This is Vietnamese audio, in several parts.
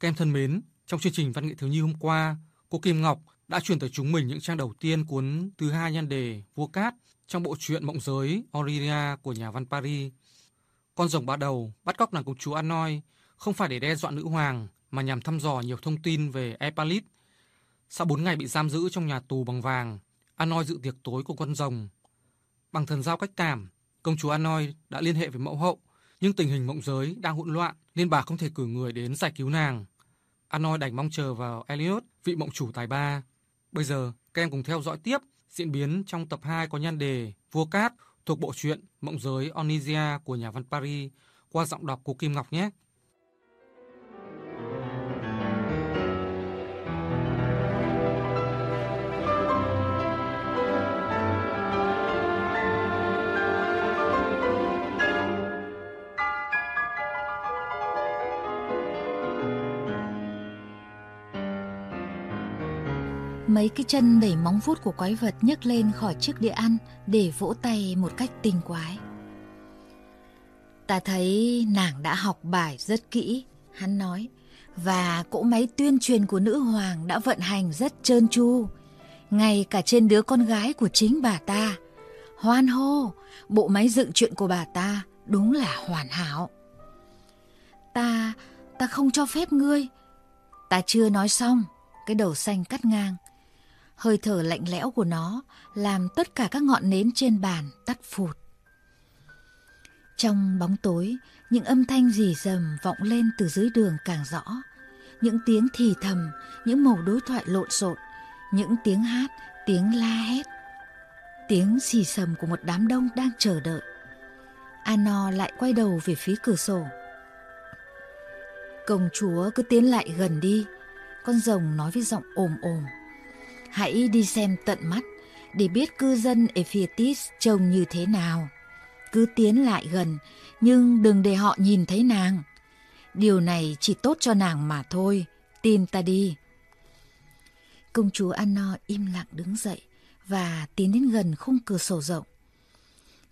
Các em thân mến, trong chương trình Văn nghệ thiếu nhi hôm qua, cô Kim Ngọc đã truyền tới chúng mình những trang đầu tiên cuốn thứ hai nhan đề Vua Cát trong bộ truyện Mộng giới Aurelia của nhà văn Paris. Con rồng ba đầu bắt cóc nàng công chúa Anoi không phải để đe dọa nữ hoàng mà nhằm thăm dò nhiều thông tin về Epalit. Sau 4 ngày bị giam giữ trong nhà tù bằng vàng, Anoi dự tiệc tối của con rồng. Bằng thần giao cách cảm, công chúa Anoi đã liên hệ với mẫu hậu, nhưng tình hình mộng giới đang hỗn loạn nên bà không thể cử người đến giải cứu nàng. Anoi đành mong chờ vào Elliot, vị mộng chủ tài ba. Bây giờ, các em cùng theo dõi tiếp diễn biến trong tập 2 có nhan đề Vua Cát thuộc bộ truyện Mộng giới Onisia của nhà văn Paris qua giọng đọc của Kim Ngọc nhé. Mấy cái chân đẩy móng vuốt của quái vật nhấc lên khỏi chiếc đĩa ăn để vỗ tay một cách tinh quái. Ta thấy nàng đã học bài rất kỹ, hắn nói, và cỗ máy tuyên truyền của nữ hoàng đã vận hành rất trơn tru, ngay cả trên đứa con gái của chính bà ta. Hoan hô, bộ máy dựng chuyện của bà ta đúng là hoàn hảo. Ta, ta không cho phép ngươi. Ta chưa nói xong, cái đầu xanh cắt ngang. Hơi thở lạnh lẽo của nó làm tất cả các ngọn nến trên bàn tắt phụt. Trong bóng tối, những âm thanh rì rầm vọng lên từ dưới đường càng rõ. Những tiếng thì thầm, những màu đối thoại lộn xộn, những tiếng hát, tiếng la hét. Tiếng xì sầm của một đám đông đang chờ đợi. Ano lại quay đầu về phía cửa sổ. Công chúa cứ tiến lại gần đi, con rồng nói với giọng ồm ồm. Hãy đi xem tận mắt để biết cư dân Ephetis trông như thế nào. Cứ tiến lại gần, nhưng đừng để họ nhìn thấy nàng. Điều này chỉ tốt cho nàng mà thôi, tin ta đi. Công chúa Anno im lặng đứng dậy và tiến đến gần khung cửa sổ rộng.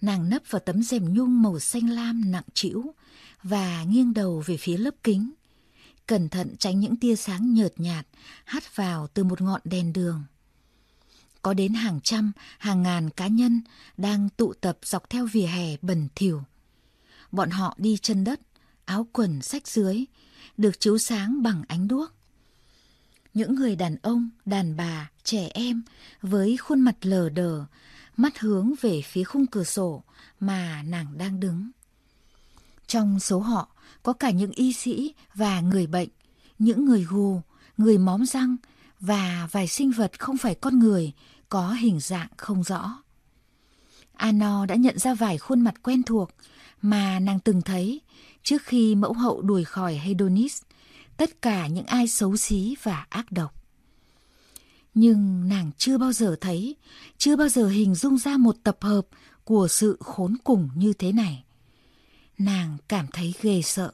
Nàng nấp vào tấm rèm nhung màu xanh lam nặng trĩu và nghiêng đầu về phía lớp kính, cẩn thận tránh những tia sáng nhợt nhạt hắt vào từ một ngọn đèn đường có đến hàng trăm, hàng ngàn cá nhân đang tụ tập dọc theo vỉa hè bẩn thỉu. Bọn họ đi chân đất, áo quần sách dưới, được chiếu sáng bằng ánh đuốc. Những người đàn ông, đàn bà, trẻ em với khuôn mặt lờ đờ, mắt hướng về phía khung cửa sổ mà nàng đang đứng. Trong số họ có cả những y sĩ và người bệnh, những người gù, người móm răng và vài sinh vật không phải con người có hình dạng không rõ. Ano đã nhận ra vài khuôn mặt quen thuộc mà nàng từng thấy trước khi mẫu hậu đuổi khỏi Hedonis, tất cả những ai xấu xí và ác độc. Nhưng nàng chưa bao giờ thấy, chưa bao giờ hình dung ra một tập hợp của sự khốn cùng như thế này. Nàng cảm thấy ghê sợ.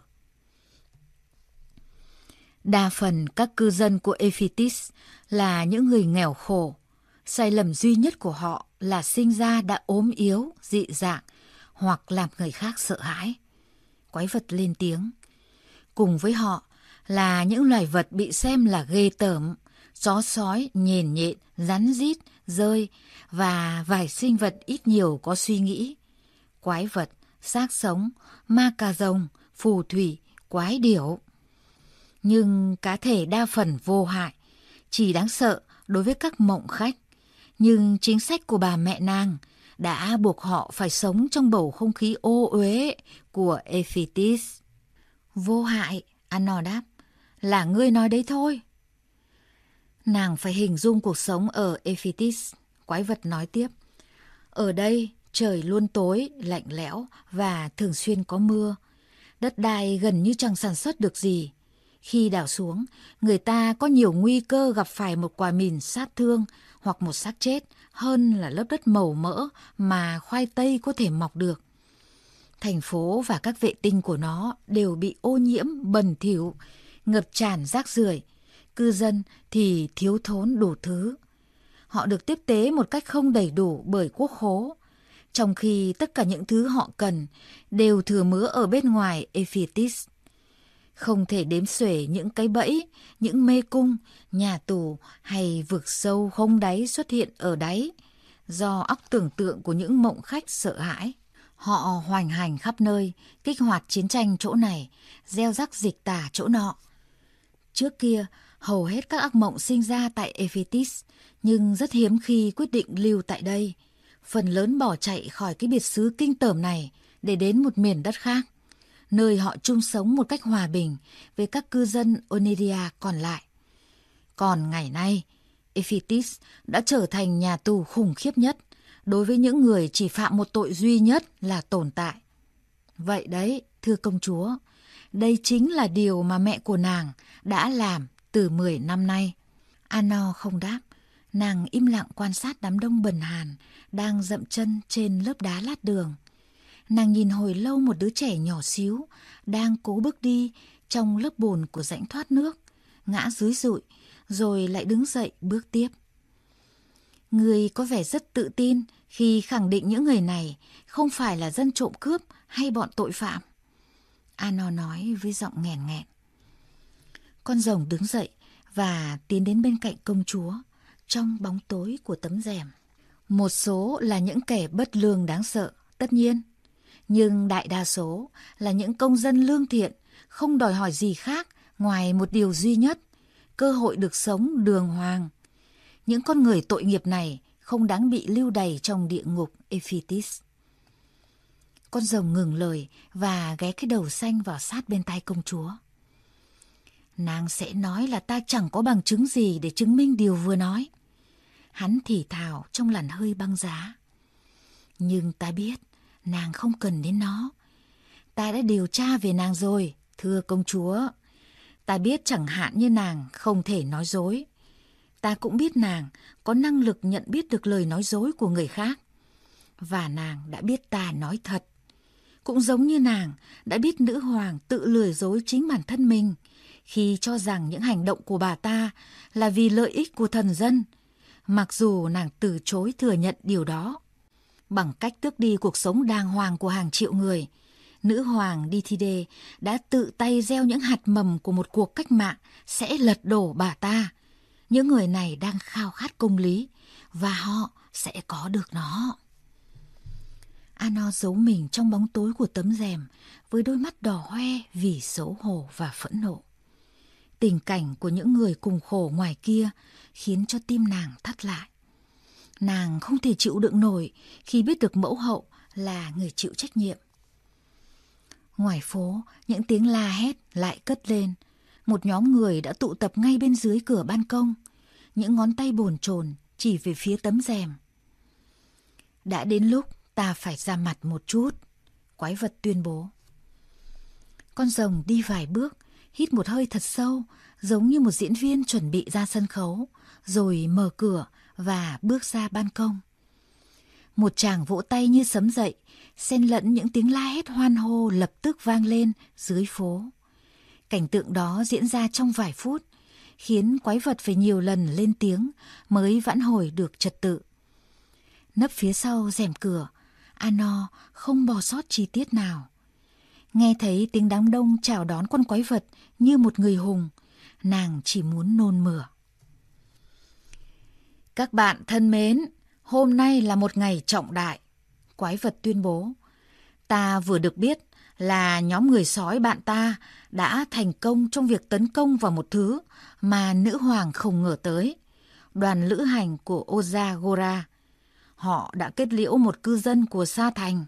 Đa phần các cư dân của Ephitis là những người nghèo khổ, Sai lầm duy nhất của họ là sinh ra đã ốm yếu, dị dạng hoặc làm người khác sợ hãi. Quái vật lên tiếng. Cùng với họ là những loài vật bị xem là ghê tởm, chó sói, nhền nhện, rắn rít, rơi và vài sinh vật ít nhiều có suy nghĩ. Quái vật, xác sống, ma cà rồng, phù thủy, quái điểu. Nhưng cá thể đa phần vô hại, chỉ đáng sợ đối với các mộng khách nhưng chính sách của bà mẹ nàng đã buộc họ phải sống trong bầu không khí ô uế của Ephitis. Vô hại, Anno đáp, là ngươi nói đấy thôi. Nàng phải hình dung cuộc sống ở Ephitis, quái vật nói tiếp. Ở đây, trời luôn tối, lạnh lẽo và thường xuyên có mưa. Đất đai gần như chẳng sản xuất được gì. Khi đảo xuống, người ta có nhiều nguy cơ gặp phải một quả mìn sát thương hoặc một xác chết hơn là lớp đất màu mỡ mà khoai tây có thể mọc được. Thành phố và các vệ tinh của nó đều bị ô nhiễm, bẩn thỉu, ngập tràn rác rưởi. Cư dân thì thiếu thốn đủ thứ. Họ được tiếp tế một cách không đầy đủ bởi quốc khố, trong khi tất cả những thứ họ cần đều thừa mứa ở bên ngoài Ephitis. Không thể đếm xuể những cái bẫy, những mê cung, nhà tù hay vực sâu không đáy xuất hiện ở đáy do óc tưởng tượng của những mộng khách sợ hãi. Họ hoành hành khắp nơi, kích hoạt chiến tranh chỗ này, gieo rắc dịch tả chỗ nọ. Trước kia, hầu hết các ác mộng sinh ra tại Ephetis, nhưng rất hiếm khi quyết định lưu tại đây. Phần lớn bỏ chạy khỏi cái biệt xứ kinh tởm này để đến một miền đất khác, nơi họ chung sống một cách hòa bình với các cư dân Onedia còn lại. Còn ngày nay, Ephitis đã trở thành nhà tù khủng khiếp nhất đối với những người chỉ phạm một tội duy nhất là tồn tại. Vậy đấy, thưa công chúa, đây chính là điều mà mẹ của nàng đã làm từ 10 năm nay. Ano không đáp, nàng im lặng quan sát đám đông bần hàn đang dậm chân trên lớp đá lát đường. Nàng nhìn hồi lâu một đứa trẻ nhỏ xíu đang cố bước đi trong lớp bùn của rãnh thoát nước, ngã dưới rụi, rồi lại đứng dậy bước tiếp. Người có vẻ rất tự tin khi khẳng định những người này không phải là dân trộm cướp hay bọn tội phạm. Ano nói với giọng nghèn nghẹn. Con rồng đứng dậy và tiến đến bên cạnh công chúa trong bóng tối của tấm rèm. Một số là những kẻ bất lương đáng sợ, tất nhiên. Nhưng đại đa số là những công dân lương thiện, không đòi hỏi gì khác ngoài một điều duy nhất, cơ hội được sống đường hoàng. Những con người tội nghiệp này không đáng bị lưu đày trong địa ngục Ephitis. Con rồng ngừng lời và ghé cái đầu xanh vào sát bên tai công chúa. Nàng sẽ nói là ta chẳng có bằng chứng gì để chứng minh điều vừa nói. Hắn thì thào trong làn hơi băng giá. Nhưng ta biết nàng không cần đến nó. Ta đã điều tra về nàng rồi, thưa công chúa. Ta biết chẳng hạn như nàng không thể nói dối. Ta cũng biết nàng có năng lực nhận biết được lời nói dối của người khác. Và nàng đã biết ta nói thật. Cũng giống như nàng đã biết nữ hoàng tự lừa dối chính bản thân mình khi cho rằng những hành động của bà ta là vì lợi ích của thần dân, mặc dù nàng từ chối thừa nhận điều đó. Bằng cách tước đi cuộc sống đàng hoàng của hàng triệu người, nữ hoàng Dithide đã tự tay gieo những hạt mầm của một cuộc cách mạng sẽ lật đổ bà ta. Những người này đang khao khát công lý và họ sẽ có được nó. Ano giấu mình trong bóng tối của tấm rèm với đôi mắt đỏ hoe vì xấu hổ và phẫn nộ. Tình cảnh của những người cùng khổ ngoài kia khiến cho tim nàng thắt lại. Nàng không thể chịu đựng nổi khi biết được mẫu hậu là người chịu trách nhiệm. Ngoài phố, những tiếng la hét lại cất lên. Một nhóm người đã tụ tập ngay bên dưới cửa ban công. Những ngón tay bồn chồn chỉ về phía tấm rèm. Đã đến lúc ta phải ra mặt một chút. Quái vật tuyên bố. Con rồng đi vài bước, hít một hơi thật sâu, giống như một diễn viên chuẩn bị ra sân khấu, rồi mở cửa và bước ra ban công. Một chàng vỗ tay như sấm dậy, xen lẫn những tiếng la hét hoan hô lập tức vang lên dưới phố. Cảnh tượng đó diễn ra trong vài phút, khiến quái vật phải nhiều lần lên tiếng mới vãn hồi được trật tự. Nấp phía sau rèm cửa, Ano không bỏ sót chi tiết nào. Nghe thấy tiếng đám đông chào đón con quái vật như một người hùng, nàng chỉ muốn nôn mửa. Các bạn thân mến, hôm nay là một ngày trọng đại. Quái vật tuyên bố. Ta vừa được biết là nhóm người sói bạn ta đã thành công trong việc tấn công vào một thứ mà nữ hoàng không ngờ tới. Đoàn lữ hành của Ozagora. Họ đã kết liễu một cư dân của Sa Thành.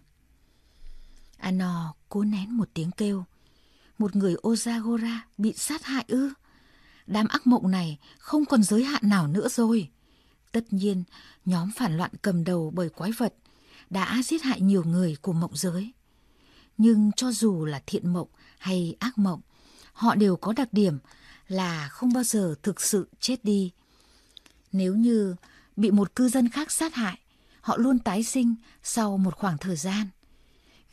Ano cố nén một tiếng kêu. Một người Ozagora bị sát hại ư? Đám ác mộng này không còn giới hạn nào nữa rồi. Tất nhiên, nhóm phản loạn cầm đầu bởi quái vật đã giết hại nhiều người của mộng giới. Nhưng cho dù là thiện mộng hay ác mộng, họ đều có đặc điểm là không bao giờ thực sự chết đi. Nếu như bị một cư dân khác sát hại, họ luôn tái sinh sau một khoảng thời gian.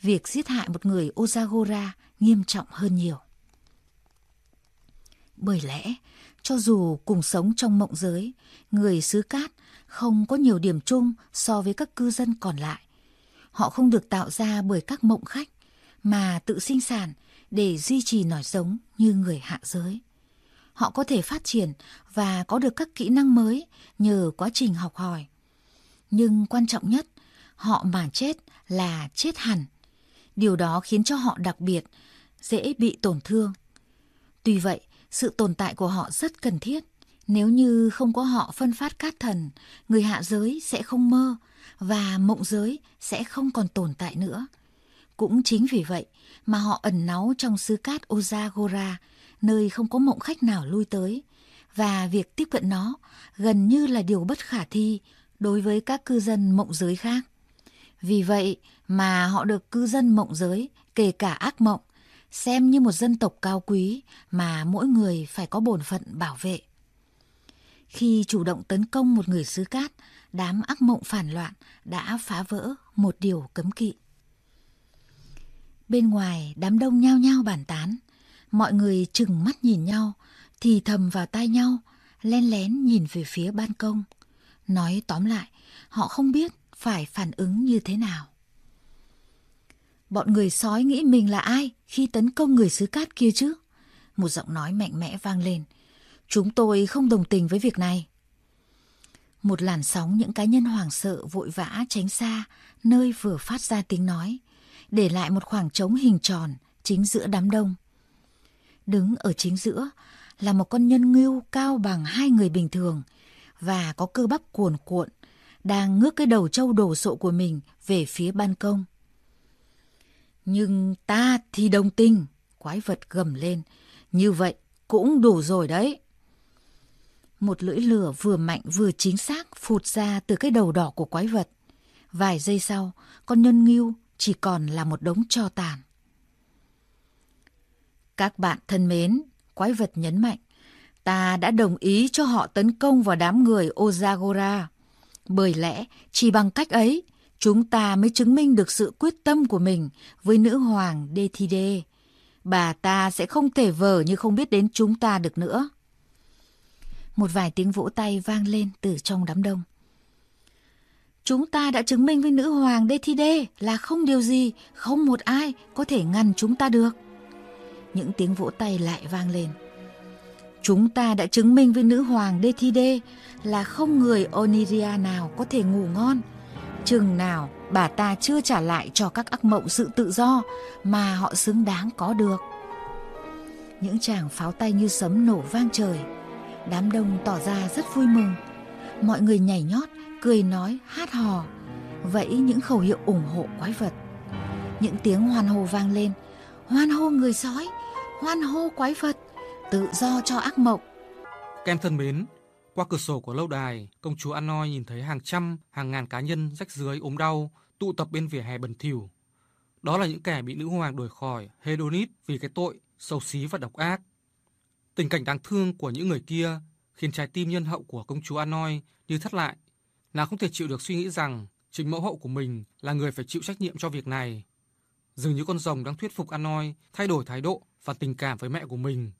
Việc giết hại một người Ozagora nghiêm trọng hơn nhiều. Bởi lẽ, cho dù cùng sống trong mộng giới, người xứ cát không có nhiều điểm chung so với các cư dân còn lại. Họ không được tạo ra bởi các mộng khách, mà tự sinh sản để duy trì nòi giống như người hạ giới. Họ có thể phát triển và có được các kỹ năng mới nhờ quá trình học hỏi. Nhưng quan trọng nhất, họ mà chết là chết hẳn. Điều đó khiến cho họ đặc biệt, dễ bị tổn thương. Tuy vậy, sự tồn tại của họ rất cần thiết. Nếu như không có họ phân phát cát thần, người hạ giới sẽ không mơ và mộng giới sẽ không còn tồn tại nữa. Cũng chính vì vậy mà họ ẩn náu trong xứ cát Ozagora, nơi không có mộng khách nào lui tới. Và việc tiếp cận nó gần như là điều bất khả thi đối với các cư dân mộng giới khác. Vì vậy mà họ được cư dân mộng giới, kể cả ác mộng, xem như một dân tộc cao quý mà mỗi người phải có bổn phận bảo vệ. Khi chủ động tấn công một người xứ cát, đám ác mộng phản loạn đã phá vỡ một điều cấm kỵ. Bên ngoài, đám đông nhao nhao bàn tán. Mọi người chừng mắt nhìn nhau, thì thầm vào tai nhau, len lén nhìn về phía ban công. Nói tóm lại, họ không biết phải phản ứng như thế nào. Bọn người sói nghĩ mình là ai khi tấn công người xứ cát kia chứ? Một giọng nói mạnh mẽ vang lên. Chúng tôi không đồng tình với việc này. Một làn sóng những cá nhân hoảng sợ vội vã tránh xa nơi vừa phát ra tiếng nói, để lại một khoảng trống hình tròn chính giữa đám đông. Đứng ở chính giữa là một con nhân ngưu cao bằng hai người bình thường và có cơ bắp cuồn cuộn, đang ngước cái đầu trâu đổ sộ của mình về phía ban công. Nhưng ta thì đồng tình, quái vật gầm lên. Như vậy cũng đủ rồi đấy. Một lưỡi lửa vừa mạnh vừa chính xác phụt ra từ cái đầu đỏ của quái vật. Vài giây sau, con nhân ngưu chỉ còn là một đống cho tàn. Các bạn thân mến, quái vật nhấn mạnh, ta đã đồng ý cho họ tấn công vào đám người Ozagora. Bởi lẽ, chỉ bằng cách ấy, chúng ta mới chứng minh được sự quyết tâm của mình với nữ hoàng Đê. Bà ta sẽ không thể vờ như không biết đến chúng ta được nữa. Một vài tiếng vỗ tay vang lên từ trong đám đông. Chúng ta đã chứng minh với nữ hoàng Đê là không điều gì, không một ai có thể ngăn chúng ta được. Những tiếng vỗ tay lại vang lên. Chúng ta đã chứng minh với nữ hoàng Đê là không người Oniria nào có thể ngủ ngon. Chừng nào bà ta chưa trả lại cho các ác mộng sự tự do mà họ xứng đáng có được. Những chàng pháo tay như sấm nổ vang trời. Đám đông tỏ ra rất vui mừng. Mọi người nhảy nhót, cười nói, hát hò, vẫy những khẩu hiệu ủng hộ quái vật. Những tiếng hoan hô vang lên, hoan hô người sói, hoan hô quái vật, tự do cho ác mộng. Kem thân mến, qua cửa sổ của lâu đài, công chúa Anoi nhìn thấy hàng trăm, hàng ngàn cá nhân rách dưới ốm đau tụ tập bên vỉa hè bẩn thỉu. Đó là những kẻ bị nữ hoàng đuổi khỏi Hedonit vì cái tội xấu xí và độc ác. Tình cảnh đáng thương của những người kia khiến trái tim nhân hậu của công chúa Anoi như thắt lại. Nàng không thể chịu được suy nghĩ rằng chính mẫu hậu của mình là người phải chịu trách nhiệm cho việc này. Dường như con rồng đang thuyết phục Anoi thay đổi thái độ và tình cảm với mẹ của mình.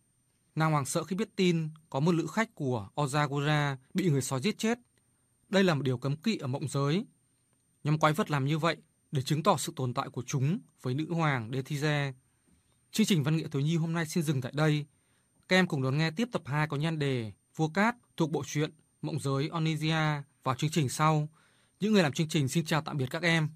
Nàng hoàng sợ khi biết tin có một lữ khách của Ozagora bị người sói giết chết. Đây là một điều cấm kỵ ở mộng giới. Nhóm quái vật làm như vậy để chứng tỏ sự tồn tại của chúng với nữ hoàng Dethize. Chương trình văn nghệ thiếu nhi hôm nay xin dừng tại đây. Các em cùng đón nghe tiếp tập 2 có nhan đề Vua Cát thuộc bộ truyện Mộng giới Onisia vào chương trình sau. Những người làm chương trình xin chào tạm biệt các em.